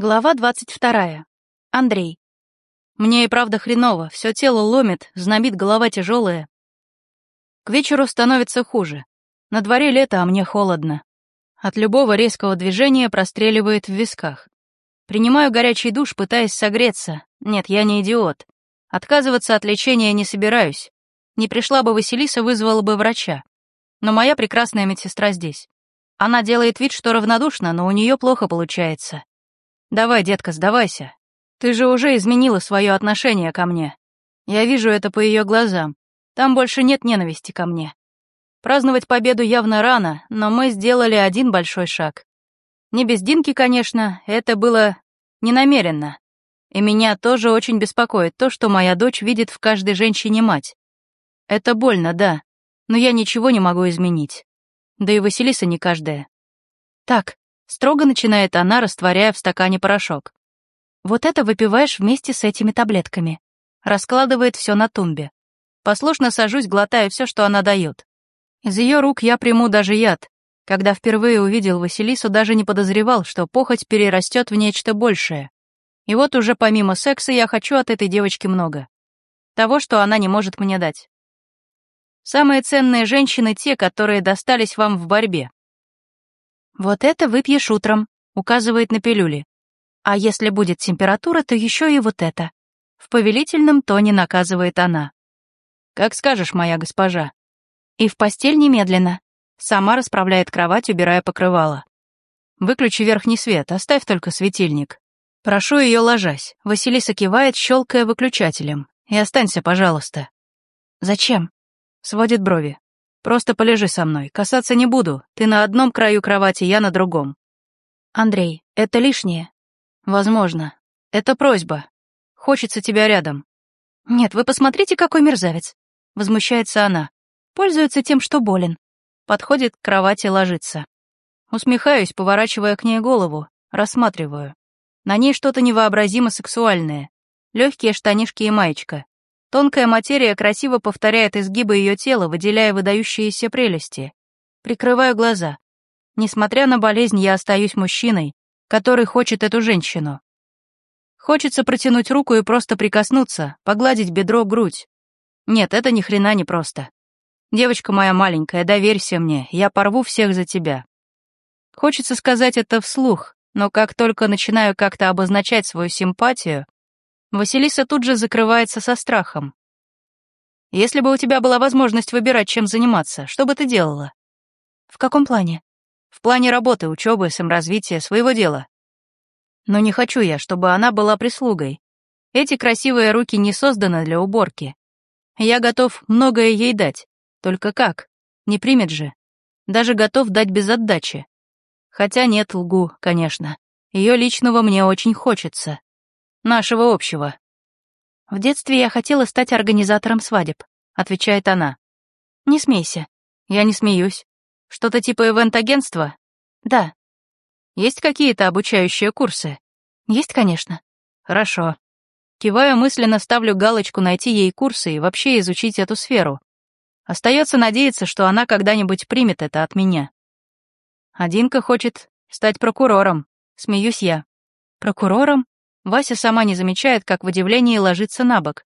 Глава 22. Андрей. Мне и правда хреново, все тело ломит, знобит голова тяжелая. К вечеру становится хуже. На дворе лето, а мне холодно. От любого резкого движения простреливает в висках. Принимаю горячий душ, пытаясь согреться. Нет, я не идиот. Отказываться от лечения не собираюсь. Не пришла бы Василиса, вызвала бы врача. Но моя прекрасная медсестра здесь. Она делает вид, что равнодушна, но у нее плохо получается. Давай, детка, сдавайся. Ты же уже изменила свое отношение ко мне. Я вижу это по ее глазам. Там больше нет ненависти ко мне. Праздновать победу явно рано, но мы сделали один большой шаг. Не без Динки, конечно, это было ненамеренно. И меня тоже очень беспокоит то, что моя дочь видит в каждой женщине мать. Это больно, да, но я ничего не могу изменить. Да и Василиса не каждая. Так, Строго начинает она, растворяя в стакане порошок. Вот это выпиваешь вместе с этими таблетками. Раскладывает все на тумбе. Послушно сажусь, глотаю все, что она дает. Из ее рук я приму даже яд. Когда впервые увидел Василису, даже не подозревал, что похоть перерастет в нечто большее. И вот уже помимо секса я хочу от этой девочки много. Того, что она не может мне дать. Самые ценные женщины те, которые достались вам в борьбе. «Вот это выпьешь утром», — указывает на пилюли. «А если будет температура, то еще и вот это». В повелительном тоне наказывает она. «Как скажешь, моя госпожа». И в постель немедленно. Сама расправляет кровать, убирая покрывало. «Выключи верхний свет, оставь только светильник». Прошу ее ложась. Василиса кивает, щелкая выключателем. «И останься, пожалуйста». «Зачем?» Сводит брови. Просто полежи со мной, касаться не буду. Ты на одном краю кровати, я на другом. Андрей, это лишнее? Возможно. Это просьба. Хочется тебя рядом. Нет, вы посмотрите, какой мерзавец. Возмущается она. Пользуется тем, что болен. Подходит к кровати, ложится. Усмехаюсь, поворачивая к ней голову, рассматриваю. На ней что-то невообразимо сексуальное. Легкие штанишки и маечка. Тонкая материя красиво повторяет изгибы ее тела, выделяя выдающиеся прелести. Прикрываю глаза. Несмотря на болезнь, я остаюсь мужчиной, который хочет эту женщину. Хочется протянуть руку и просто прикоснуться, погладить бедро, грудь. Нет, это ни хрена не просто. Девочка моя маленькая, доверься мне, я порву всех за тебя. Хочется сказать это вслух, но как только начинаю как-то обозначать свою симпатию, Василиса тут же закрывается со страхом. «Если бы у тебя была возможность выбирать, чем заниматься, что бы ты делала?» «В каком плане?» «В плане работы, учебы, саморазвития, своего дела». «Но не хочу я, чтобы она была прислугой. Эти красивые руки не созданы для уборки. Я готов многое ей дать. Только как? Не примет же. Даже готов дать без отдачи. Хотя нет, лгу, конечно. Ее личного мне очень хочется. Нашего общего. В детстве я хотела стать организатором свадеб, отвечает она. Не смейся. Я не смеюсь. Что-то типа ивент-агентства? Да. Есть какие-то обучающие курсы? Есть, конечно. Хорошо. Киваю мысленно, ставлю галочку найти ей курсы и вообще изучить эту сферу. Остается надеяться, что она когда-нибудь примет это от меня. Одинка хочет стать прокурором, смеюсь я. Прокурором? Вася сама не замечает, как в удивлении ложится на бок,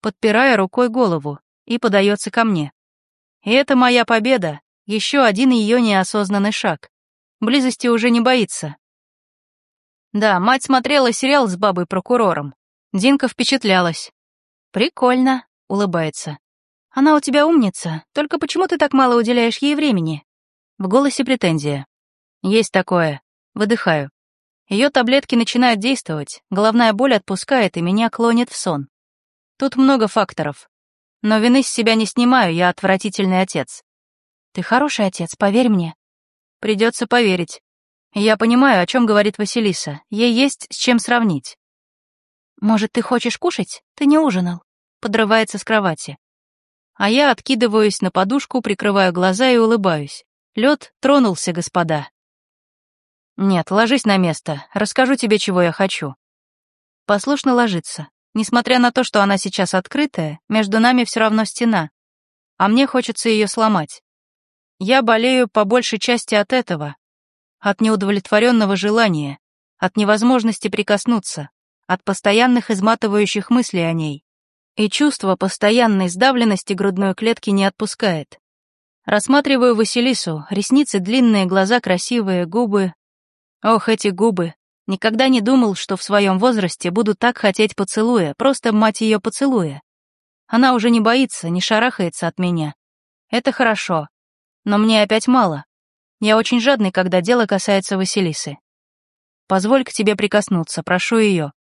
подпирая рукой голову, и подается ко мне. И это моя победа, еще один ее неосознанный шаг. Близости уже не боится. Да, мать смотрела сериал с бабой-прокурором. Динка впечатлялась. «Прикольно», — улыбается. «Она у тебя умница, только почему ты так мало уделяешь ей времени?» В голосе претензия. «Есть такое. Выдыхаю. Ее таблетки начинают действовать, головная боль отпускает и меня клонит в сон. Тут много факторов. Но вины с себя не снимаю, я отвратительный отец. Ты хороший отец, поверь мне. Придется поверить. Я понимаю, о чем говорит Василиса. Ей есть с чем сравнить. Может, ты хочешь кушать? Ты не ужинал. Подрывается с кровати. А я откидываюсь на подушку, прикрываю глаза и улыбаюсь. Лед тронулся, господа. «Нет, ложись на место, расскажу тебе, чего я хочу». Послушно ложится. Несмотря на то, что она сейчас открытая, между нами все равно стена. А мне хочется ее сломать. Я болею по большей части от этого, от неудовлетворенного желания, от невозможности прикоснуться, от постоянных изматывающих мыслей о ней. И чувство постоянной сдавленности грудной клетки не отпускает. Рассматриваю Василису, ресницы длинные, глаза красивые, губы. Ох, эти губы. Никогда не думал, что в своем возрасте буду так хотеть поцелуя, просто мать ее поцелуя. Она уже не боится, не шарахается от меня. Это хорошо. Но мне опять мало. Я очень жадный, когда дело касается Василисы. Позволь к тебе прикоснуться, прошу ее.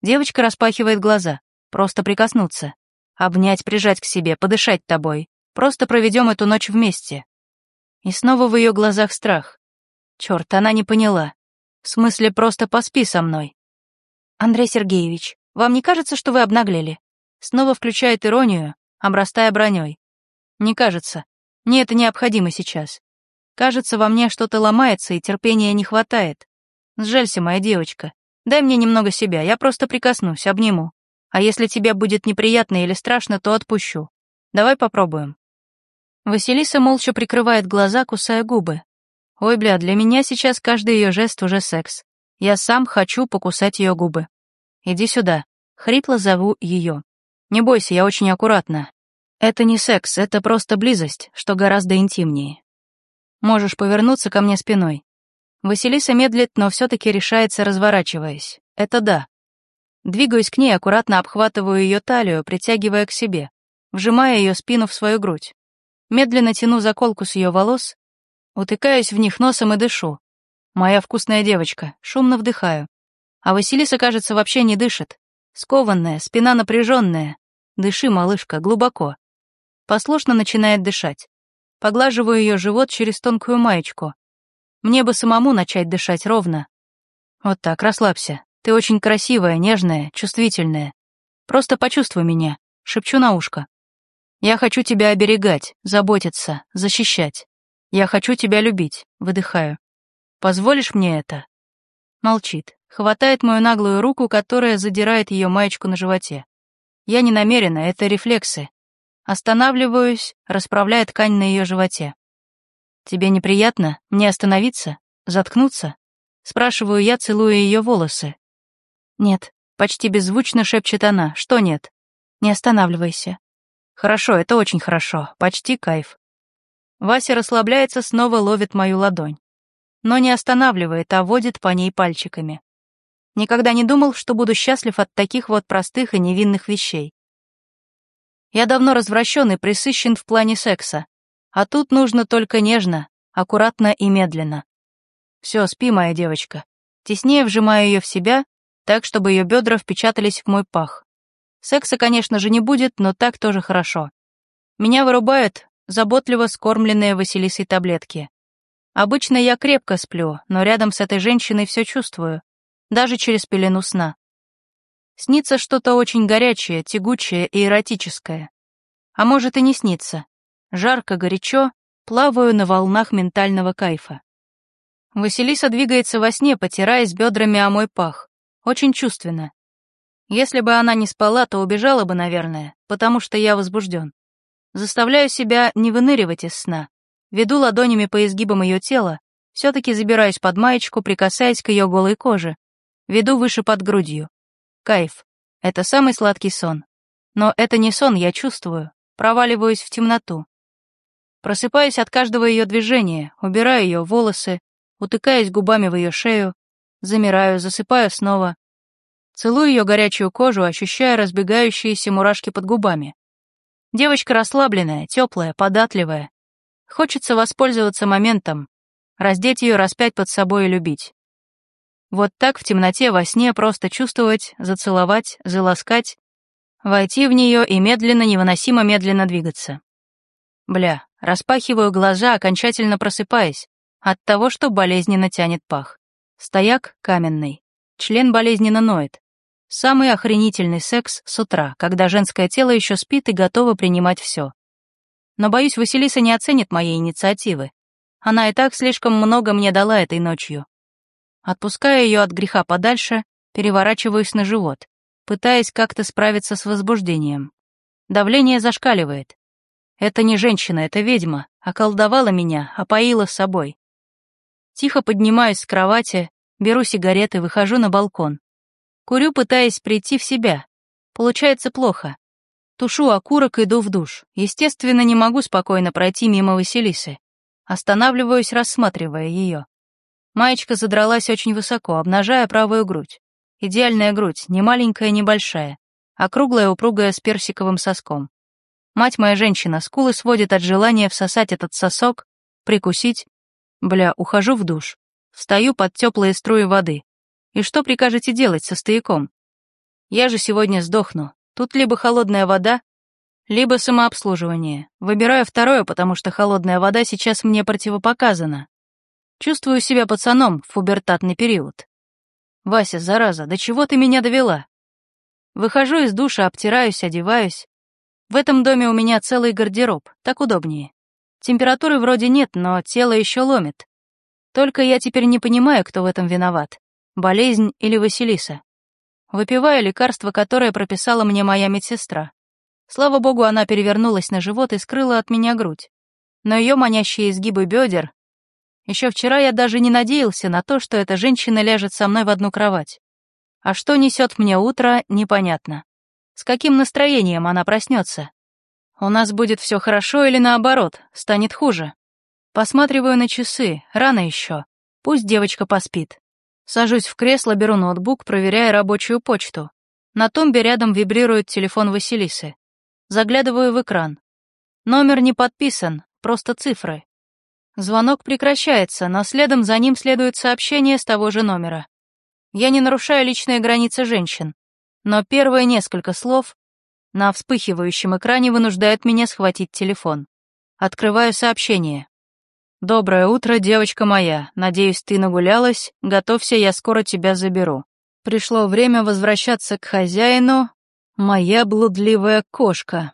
Девочка распахивает глаза. Просто прикоснуться. Обнять, прижать к себе, подышать тобой. Просто проведем эту ночь вместе. И снова в ее глазах страх. Черт, она не поняла. В смысле, просто поспи со мной. Андрей Сергеевич, вам не кажется, что вы обнаглели? Снова включает иронию, обрастая броней. Не кажется. Мне это необходимо сейчас. Кажется, во мне что-то ломается, и терпения не хватает. Сжалься, моя девочка. Дай мне немного себя, я просто прикоснусь, обниму. А если тебе будет неприятно или страшно, то отпущу. Давай попробуем. Василиса молча прикрывает глаза, кусая губы. Ой, бля, для меня сейчас каждый ее жест уже секс. Я сам хочу покусать ее губы. Иди сюда. Хрипло зову ее. Не бойся, я очень аккуратна. Это не секс, это просто близость, что гораздо интимнее. Можешь повернуться ко мне спиной. Василиса медлит, но все-таки решается, разворачиваясь. Это да. Двигаюсь к ней, аккуратно обхватываю ее талию, притягивая к себе, вжимая ее спину в свою грудь. Медленно тяну заколку с ее волос, утыкаюсь в них носом и дышу. Моя вкусная девочка, шумно вдыхаю. А Василиса, кажется, вообще не дышит. Скованная, спина напряженная. Дыши, малышка, глубоко. Послушно начинает дышать. Поглаживаю ее живот через тонкую маечку. Мне бы самому начать дышать ровно. Вот так, расслабься. Ты очень красивая, нежная, чувствительная. Просто почувствуй меня, шепчу на ушко. Я хочу тебя оберегать, заботиться, защищать. Я хочу тебя любить, выдыхаю. Позволишь мне это? Молчит, хватает мою наглую руку, которая задирает ее маечку на животе. Я не намерена, это рефлексы. Останавливаюсь, расправляя ткань на ее животе. «Тебе неприятно? Мне остановиться? Заткнуться?» Спрашиваю я, целуя ее волосы. «Нет», — почти беззвучно шепчет она. «Что нет?» «Не останавливайся. Хорошо, это очень хорошо, почти кайф. Вася расслабляется, снова ловит мою ладонь. Но не останавливает, а водит по ней пальчиками. Никогда не думал, что буду счастлив от таких вот простых и невинных вещей. Я давно развращен и присыщен в плане секса, а тут нужно только нежно, аккуратно и медленно. Все, спи, моя девочка. Теснее вжимаю ее в себя, так, чтобы ее бедра впечатались в мой пах. Секса, конечно же, не будет, но так тоже хорошо. Меня вырубают заботливо скормленные Василисой таблетки. Обычно я крепко сплю, но рядом с этой женщиной все чувствую, даже через пелену сна. Снится что-то очень горячее, тягучее и эротическое. А может и не снится. Жарко, горячо, плаваю на волнах ментального кайфа. Василиса двигается во сне, потираясь бедрами о мой пах. Очень чувственно. Если бы она не спала, то убежала бы, наверное, потому что я возбужден. Заставляю себя не выныривать из сна. Веду ладонями по изгибам ее тела, все-таки забираюсь под маечку, прикасаясь к ее голой коже. Веду выше под грудью. Кайф. Это самый сладкий сон. Но это не сон, я чувствую. Проваливаюсь в темноту. Просыпаюсь от каждого ее движения, убираю ее волосы, утыкаюсь губами в ее шею, замираю, засыпаю снова, Целую ее горячую кожу, ощущая разбегающиеся мурашки под губами. Девочка расслабленная, теплая, податливая. Хочется воспользоваться моментом, раздеть ее, распять под собой и любить. Вот так в темноте во сне просто чувствовать, зацеловать, заласкать, войти в нее и медленно, невыносимо медленно двигаться. Бля, распахиваю глаза, окончательно просыпаясь от того, что болезненно тянет пах. Стояк каменный. Член болезненно ноет. Самый охренительный секс с утра, когда женское тело еще спит и готово принимать все. Но, боюсь, Василиса не оценит моей инициативы. Она и так слишком много мне дала этой ночью. Отпуская ее от греха подальше, переворачиваюсь на живот, пытаясь как-то справиться с возбуждением. Давление зашкаливает. Это не женщина, это ведьма, околдовала меня, опоила собой. Тихо поднимаюсь с кровати, Беру сигареты, выхожу на балкон. Курю, пытаясь прийти в себя. Получается плохо. Тушу окурок, иду в душ. Естественно, не могу спокойно пройти мимо Василисы. Останавливаюсь, рассматривая ее. Маечка задралась очень высоко, обнажая правую грудь. Идеальная грудь, не маленькая, не большая, а круглая, упругая с персиковым соском. Мать моя женщина, скулы сводит от желания всосать этот сосок, прикусить. Бля, ухожу в душ. Встаю под теплые струи воды. И что прикажете делать со стояком? Я же сегодня сдохну. Тут либо холодная вода, либо самообслуживание. Выбираю второе, потому что холодная вода сейчас мне противопоказана. Чувствую себя пацаном в пубертатный период. Вася, зараза, до чего ты меня довела? Выхожу из душа, обтираюсь, одеваюсь. В этом доме у меня целый гардероб, так удобнее. Температуры вроде нет, но тело еще ломит. Только я теперь не понимаю, кто в этом виноват. Болезнь или Василиса. Выпиваю лекарство, которое прописала мне моя медсестра. Слава богу, она перевернулась на живот и скрыла от меня грудь. Но ее манящие изгибы бедер еще вчера я даже не надеялся на то, что эта женщина ляжет со мной в одну кровать. А что несет мне утро, непонятно. С каким настроением она проснется? У нас будет все хорошо или наоборот, станет хуже? Посматриваю на часы, рано еще. Пусть девочка поспит. Сажусь в кресло, беру ноутбук, проверяя рабочую почту. На тумбе рядом вибрирует телефон Василисы. Заглядываю в экран. Номер не подписан, просто цифры. Звонок прекращается, но следом за ним следует сообщение с того же номера. Я не нарушаю личные границы женщин, но первые несколько слов на вспыхивающем экране вынуждают меня схватить телефон. Открываю сообщение. «Доброе утро, девочка моя. Надеюсь, ты нагулялась. Готовься, я скоро тебя заберу. Пришло время возвращаться к хозяину. Моя блудливая кошка».